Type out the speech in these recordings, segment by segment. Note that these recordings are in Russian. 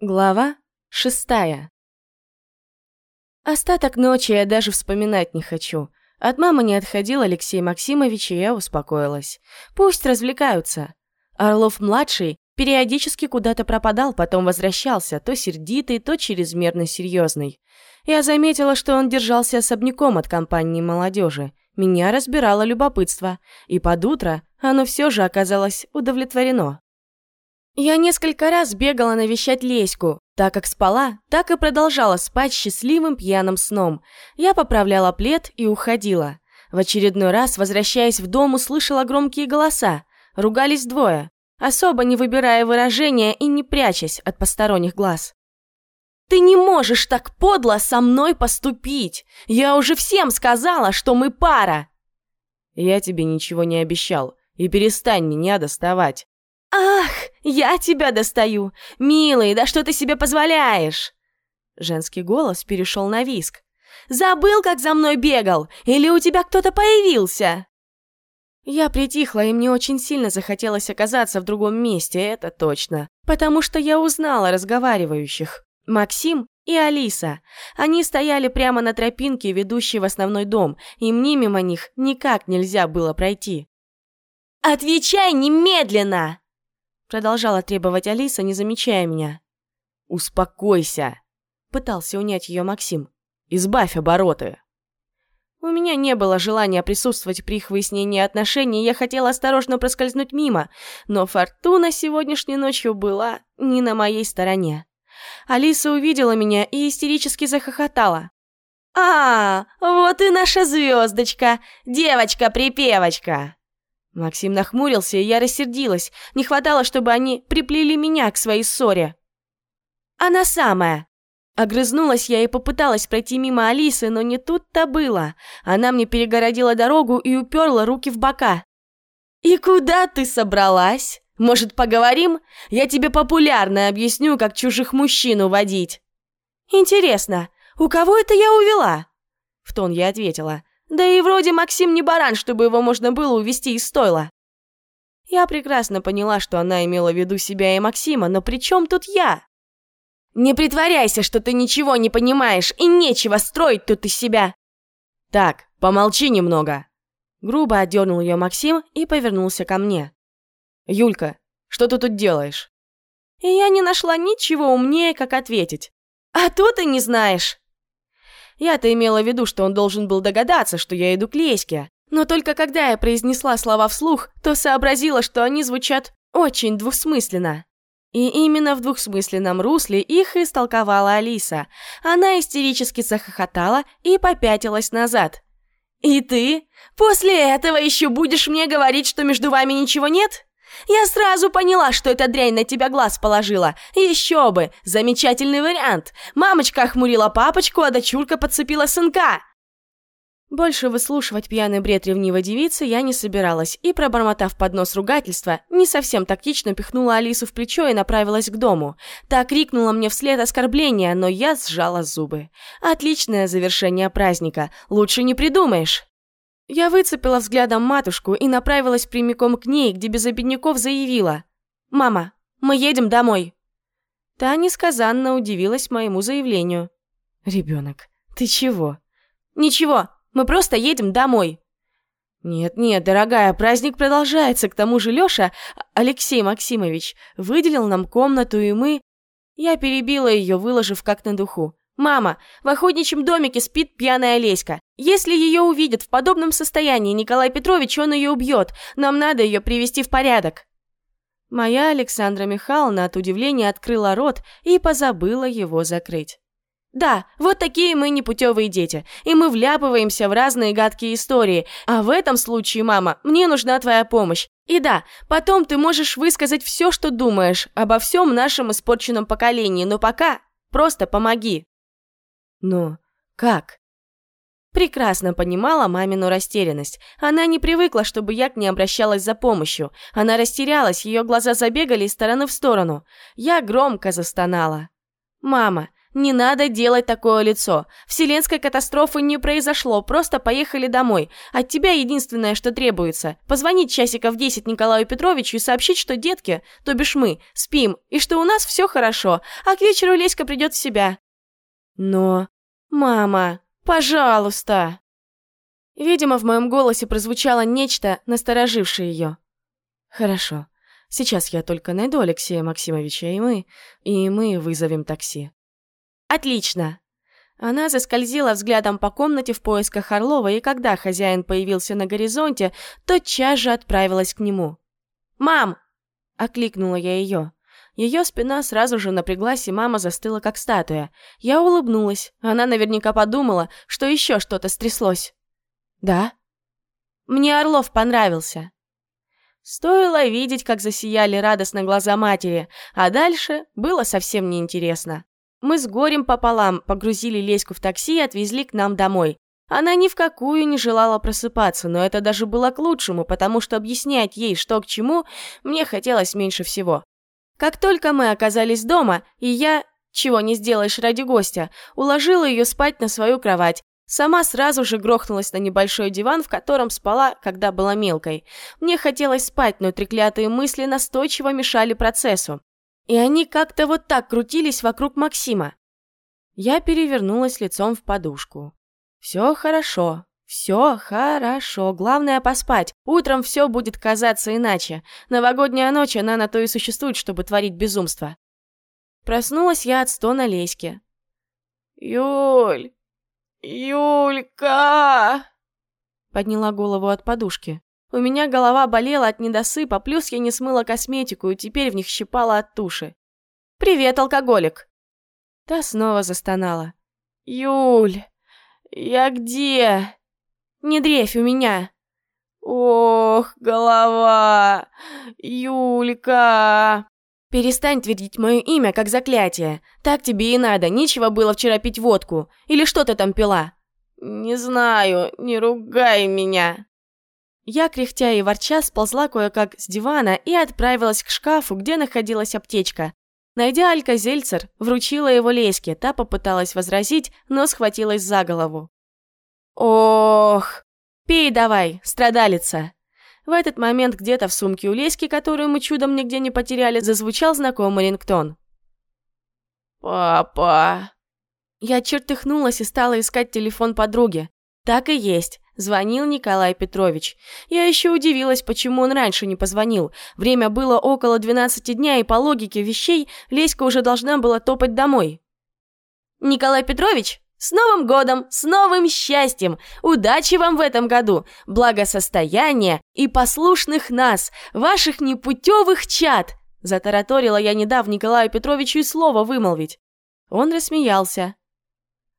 Глава шестая. Остаток ночи я даже вспоминать не хочу. От мамы не отходил Алексей Максимович, и я успокоилась. Пусть развлекаются. Орлов-младший периодически куда-то пропадал, потом возвращался, то сердитый, то чрезмерно серьезный. Я заметила, что он держался особняком от компании молодежи. Меня разбирало любопытство, и под утро оно все же оказалось удовлетворено. Я несколько раз бегала навещать Леську. Так как спала, так и продолжала спать счастливым пьяным сном. Я поправляла плед и уходила. В очередной раз, возвращаясь в дом, услышала громкие голоса. Ругались двое, особо не выбирая выражения и не прячась от посторонних глаз. «Ты не можешь так подло со мной поступить! Я уже всем сказала, что мы пара!» «Я тебе ничего не обещал, и перестань меня доставать!» «Ах, я тебя достаю! Милый, да что ты себе позволяешь?» Женский голос перешел на виск. «Забыл, как за мной бегал? Или у тебя кто-то появился?» Я притихла, и мне очень сильно захотелось оказаться в другом месте, это точно. Потому что я узнала разговаривающих. Максим и Алиса. Они стояли прямо на тропинке, ведущей в основной дом, и мне мимо них никак нельзя было пройти. «Отвечай немедленно!» Продолжала требовать Алиса, не замечая меня. «Успокойся!» Пытался унять ее Максим. «Избавь обороты!» У меня не было желания присутствовать при их выяснении отношений, я хотела осторожно проскользнуть мимо, но фортуна сегодняшней ночью была не на моей стороне. Алиса увидела меня и истерически захохотала. «А, вот и наша звездочка, девочка-припевочка!» Максим нахмурился, и я рассердилась. Не хватало, чтобы они приплели меня к своей ссоре. «Она самая!» Огрызнулась я и попыталась пройти мимо Алисы, но не тут-то было. Она мне перегородила дорогу и уперла руки в бока. «И куда ты собралась? Может, поговорим? Я тебе популярно объясню, как чужих мужчин уводить». «Интересно, у кого это я увела?» В тон я ответила. Да и вроде Максим не баран, чтобы его можно было увести из стойла. Я прекрасно поняла, что она имела в виду себя и Максима, но при чем тут я? Не притворяйся, что ты ничего не понимаешь, и нечего строить тут из себя. Так, помолчи немного. Грубо отдернул ее Максим и повернулся ко мне. Юлька, что ты тут делаешь? И я не нашла ничего умнее, как ответить. А то ты не знаешь. Я-то имела в виду, что он должен был догадаться, что я иду к Леське. Но только когда я произнесла слова вслух, то сообразила, что они звучат очень двусмысленно. И именно в двухсмысленном русле их истолковала Алиса. Она истерически захохотала и попятилась назад. «И ты? После этого еще будешь мне говорить, что между вами ничего нет?» Я сразу поняла, что эта дрянь на тебя глаз положила. Еще бы, замечательный вариант. Мамочка охмурила папочку, а дочурка подцепила сынка. Больше выслушивать пьяный бред ревнивой девицы я не собиралась, и, пробормотав под нос ругательства, не совсем тактично пихнула Алису в плечо и направилась к дому. Та крикнула мне вслед оскорбления, но я сжала зубы. Отличное завершение праздника, лучше не придумаешь. Я выцепила взглядом матушку и направилась прямиком к ней, где без обедняков заявила. «Мама, мы едем домой!» Та несказанно удивилась моему заявлению. «Ребенок, ты чего?» «Ничего, мы просто едем домой!» «Нет-нет, дорогая, праздник продолжается, к тому же Лёша, Алексей Максимович, выделил нам комнату, и мы...» Я перебила ее, выложив как на духу. «Мама, в охотничьем домике спит пьяная Олеська. Если ее увидят в подобном состоянии Николай Петрович, он ее убьет. Нам надо ее привести в порядок». Моя Александра Михайловна от удивления открыла рот и позабыла его закрыть. Да, вот такие мы непутевые дети, и мы вляпываемся в разные гадкие истории. А в этом случае, мама, мне нужна твоя помощь. И да, потом ты можешь высказать все, что думаешь обо всем нашем испорченном поколении, но пока просто помоги. Но как? Прекрасно понимала мамину растерянность. Она не привыкла, чтобы я к ней обращалась за помощью. Она растерялась, ее глаза забегали из стороны в сторону. Я громко застонала. «Мама, Не надо делать такое лицо. Вселенской катастрофы не произошло, просто поехали домой. От тебя единственное, что требуется – позвонить часиков 10 Николаю Петровичу и сообщить, что детки, то бишь мы, спим, и что у нас все хорошо, а к вечеру Леська придет в себя. Но... Мама, пожалуйста! Видимо, в моем голосе прозвучало нечто, насторожившее ее. Хорошо. Сейчас я только найду Алексея Максимовича, и мы... И мы вызовем такси. Отлично. Она заскользила взглядом по комнате в поисках Орлова, и когда хозяин появился на горизонте, тотчас же отправилась к нему. «Мам!» — окликнула я ее. Ее спина сразу же напряглась, и мама застыла как статуя. Я улыбнулась. Она наверняка подумала, что еще что-то стряслось. «Да?» «Мне Орлов понравился». Стоило видеть, как засияли радостно глаза матери, а дальше было совсем неинтересно. Мы с горем пополам погрузили Леську в такси и отвезли к нам домой. Она ни в какую не желала просыпаться, но это даже было к лучшему, потому что объяснять ей, что к чему, мне хотелось меньше всего. Как только мы оказались дома, и я, чего не сделаешь ради гостя, уложила ее спать на свою кровать, Сама сразу же грохнулась на небольшой диван, в котором спала, когда была мелкой. Мне хотелось спать, но треклятые мысли настойчиво мешали процессу. И они как-то вот так крутились вокруг Максима. Я перевернулась лицом в подушку. Все хорошо, все хорошо, главное поспать. Утром все будет казаться иначе. Новогодняя ночь, она на то и существует, чтобы творить безумство. Проснулась я от стона Леськи. «Юль, «Юлька!» Подняла голову от подушки. У меня голова болела от недосыпа, плюс я не смыла косметику и теперь в них щипала от туши. «Привет, алкоголик!» Та снова застонала. «Юль, я где?» «Не дрейфь у меня!» «Ох, голова! Юлька!» «Перестань твердить мое имя, как заклятие. Так тебе и надо, нечего было вчера пить водку. Или что ты там пила?» «Не знаю, не ругай меня». Я, кряхтя и ворча, сползла кое-как с дивана и отправилась к шкафу, где находилась аптечка. Найдя Алька-Зельцер, вручила его Леське, та попыталась возразить, но схватилась за голову. «Ох, пей давай, страдалица!» В этот момент где-то в сумке у Леськи, которую мы чудом нигде не потеряли, зазвучал знакомый рингтон. «Папа!» Я чертыхнулась и стала искать телефон подруги. Так и есть. Звонил Николай Петрович. Я еще удивилась, почему он раньше не позвонил. Время было около 12 дня, и по логике вещей Леська уже должна была топать домой. «Николай Петрович, с Новым годом, с новым счастьем! Удачи вам в этом году, благосостояния и послушных нас, ваших непутевых чад!» Затараторила я недавно Николаю Петровичу и слово вымолвить. Он рассмеялся.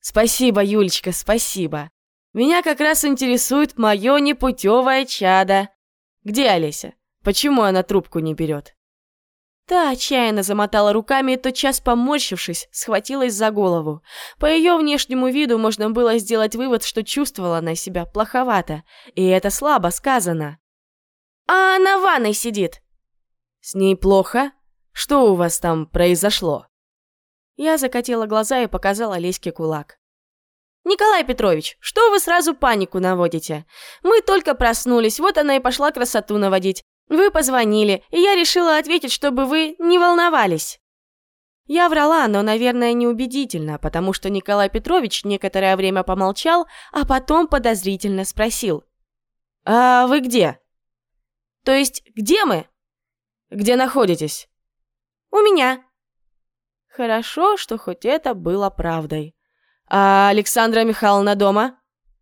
«Спасибо, Юлечка, спасибо. Меня как раз интересует мое непутевое чадо. Где Олеся? Почему она трубку не берет?» Та отчаянно замотала руками и, тотчас поморщившись, схватилась за голову. По ее внешнему виду можно было сделать вывод, что чувствовала она себя плоховато, и это слабо сказано. «А она в ванной сидит!» «С ней плохо? Что у вас там произошло?» Я закатила глаза и показала Леське кулак. «Николай Петрович, что вы сразу панику наводите? Мы только проснулись, вот она и пошла красоту наводить. Вы позвонили, и я решила ответить, чтобы вы не волновались. Я врала, но, наверное, неубедительно, потому что Николай Петрович некоторое время помолчал, а потом подозрительно спросил. «А вы где?» «То есть, где мы?» «Где находитесь?» «У меня». Хорошо, что хоть это было правдой. «А Александра Михайловна дома?»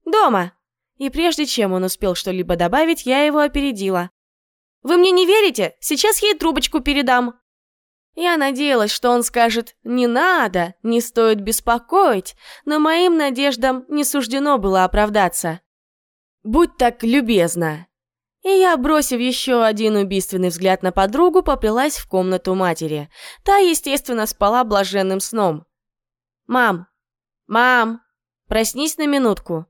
«Дома». И прежде чем он успел что-либо добавить, я его опередила. Вы мне не верите? Сейчас ей трубочку передам». Я надеялась, что он скажет «не надо, не стоит беспокоить», но моим надеждам не суждено было оправдаться. «Будь так любезна». И я, бросив еще один убийственный взгляд на подругу, поплелась в комнату матери. Та, естественно, спала блаженным сном. «Мам! Мам! Проснись на минутку!»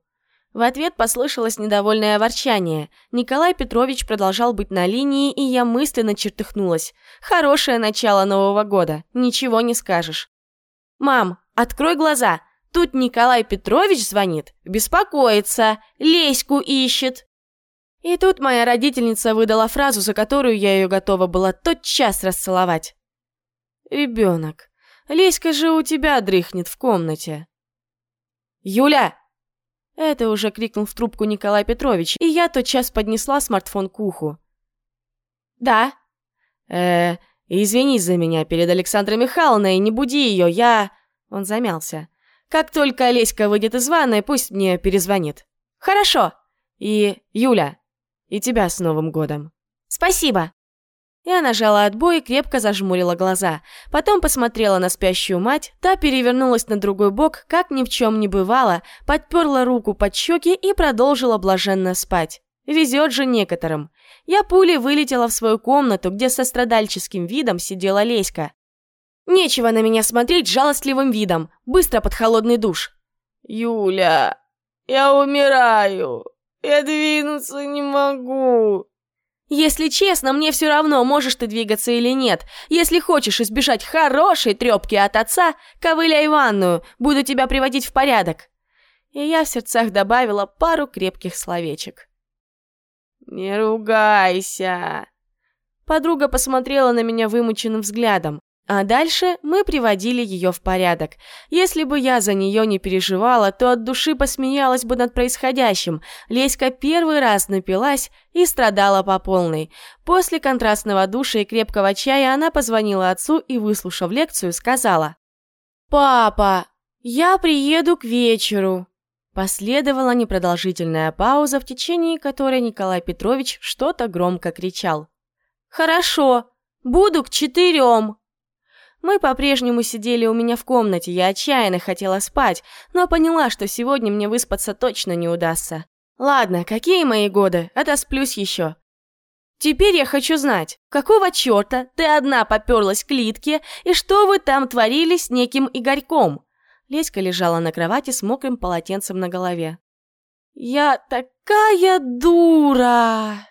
В ответ послышалось недовольное ворчание. Николай Петрович продолжал быть на линии, и я мысленно чертыхнулась. Хорошее начало Нового года, ничего не скажешь. «Мам, Открой глаза. Тут Николай Петрович звонит, беспокоится, Леську ищет. И тут моя родительница выдала фразу, за которую я ее готова была тотчас расцеловать. «Ребенок, Леська же у тебя дрыхнет в комнате». «Юля!» Это уже крикнул в трубку Николай Петрович, и я тотчас поднесла смартфон к уху. «Да?» «Э, извини за меня перед Александрой Михайловной, не буди ее, я...» Он замялся. «Как только Олеська выйдет из ванной, пусть мне перезвонит». «Хорошо!» «И, Юля, и тебя с Новым годом!» «Спасибо!» Я нажала отбой и крепко зажмурила глаза. Потом посмотрела на спящую мать, та перевернулась на другой бок, как ни в чем не бывало, подперла руку под щеки и продолжила блаженно спать. Везет же некоторым. Я пулей вылетела в свою комнату, где со страдальческим видом сидела Леська. Нечего на меня смотреть жалостливым видом. Быстро под холодный душ. «Юля, я умираю. Я двинуться не могу», если честно, мне все равно, можешь ты двигаться или нет. Если хочешь избежать хорошей трепки от отца, ковыляй в ванную, буду тебя приводить в порядок. И я в сердцах добавила пару крепких словечек. «Не ругайся!» Подруга посмотрела на меня вымученным взглядом. А дальше мы приводили ее в порядок. Если бы я за нее не переживала, то от души посмеялась бы над происходящим. Леська первый раз напилась и страдала по полной. После контрастного душа и крепкого чая она позвонила отцу и, выслушав лекцию, сказала. «Папа, я приеду к вечеру». Последовала непродолжительная пауза, в течение которой Николай Петрович что-то громко кричал. «Хорошо, буду к четырем». Мы по-прежнему сидели у меня в комнате, я отчаянно хотела спать, но поняла, что сегодня мне выспаться точно не удастся. Ладно, какие мои годы, отосплюсь еще. Теперь я хочу знать, какого черта ты одна поперлась к Литке, и что вы там творили с неким Игорьком? Леська лежала на кровати с мокрым полотенцем на голове. «Я такая дура!»